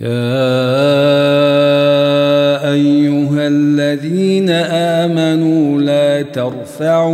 يا ايها الذين امنوا لا ترفعوا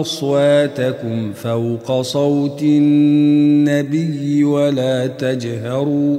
اصواتكم فوق صوت النبي ولا تجهروا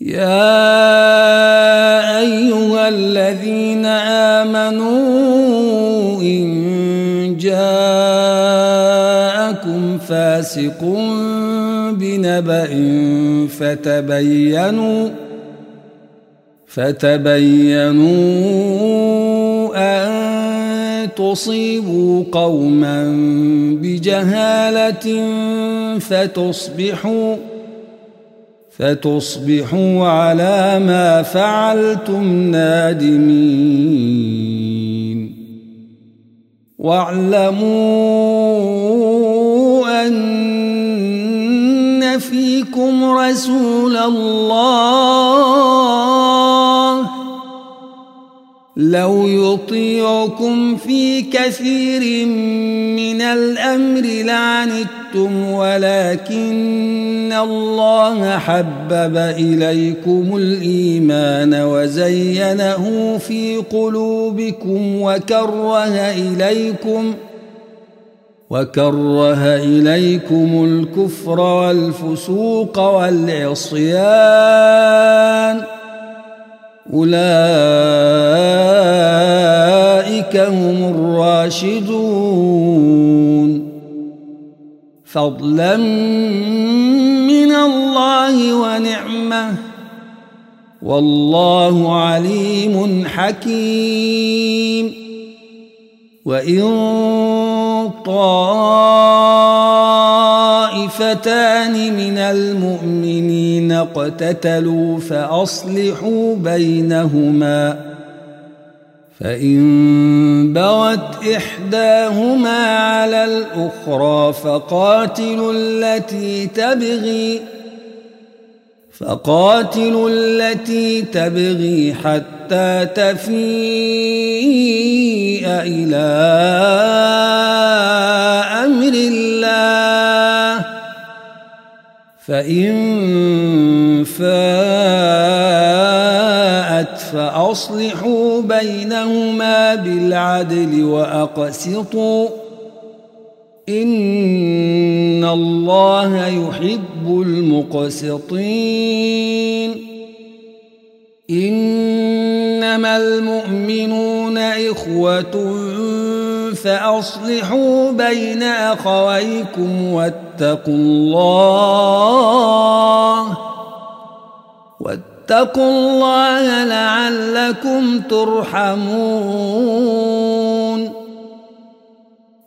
يا أيها الذين آمنوا إن جاءكم فاسق بنبأ فتبينوا فتبينوا أن تصيبوا قوما بجهالة فتصبحوا فتصبحوا على ما فعلتم نادمين واعلموا ان فيكم رسول الله لو يطيعكم في كثير من الأمر لعنتم ولكن الله حبب إليكم الإيمان وزينه في قلوبكم وكره إليكم وكره إليكم الكفر والفسوق والعصيان. أولئك هم الراشدون. فضلا من الله ونعمة. والله عليم حكيم. وإن طائفتان من المؤمنين اقتتلوا فأصلحوا بينهما فإن بغت إحداهما على الأخرى فقاتلوا التي تبغي فقاتلوا التي تبغي حتى تفيء إلى فإن فاءت فأصلحوا بينهما بالعدل وأقسطوا إن الله يحب المقسطين إنما المؤمنون إخوة فأصلحوا بين أخويكم واتقوا الله واتقوا الله لعلكم ترحمون.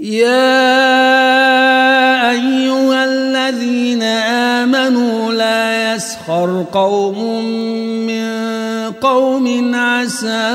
يا أيها الذين آمنوا لا يسخر قوم من قوم عسى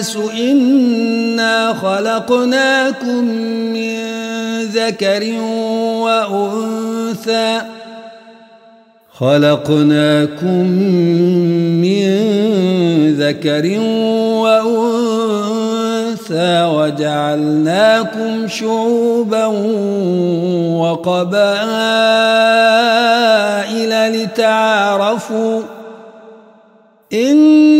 الناس إنا خلقناكم من ذكر وأنثى. خلقناكم من ذكر وأنثى وجعلناكم شعوبا وقبائل لتعارفوا. إن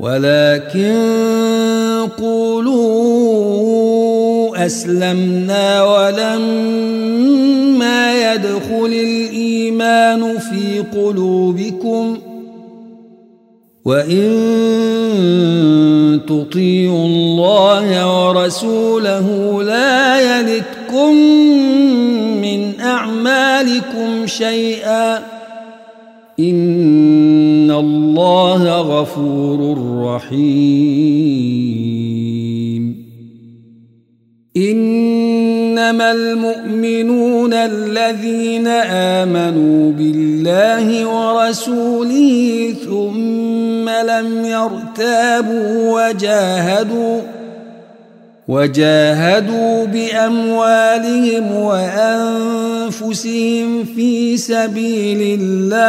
ولكن قولوا أسلمنا ولما يدخل الإيمان في قلوبكم وإن تطيعوا الله ورسوله لا يلتكم من أعمالكم شيئا إن غفور رحيم. إنما المؤمنون الذين آمنوا بالله ورسوله ثم لم يرتابوا وجاهدوا وجاهدوا بأموالهم وأنفسهم في سبيل الله.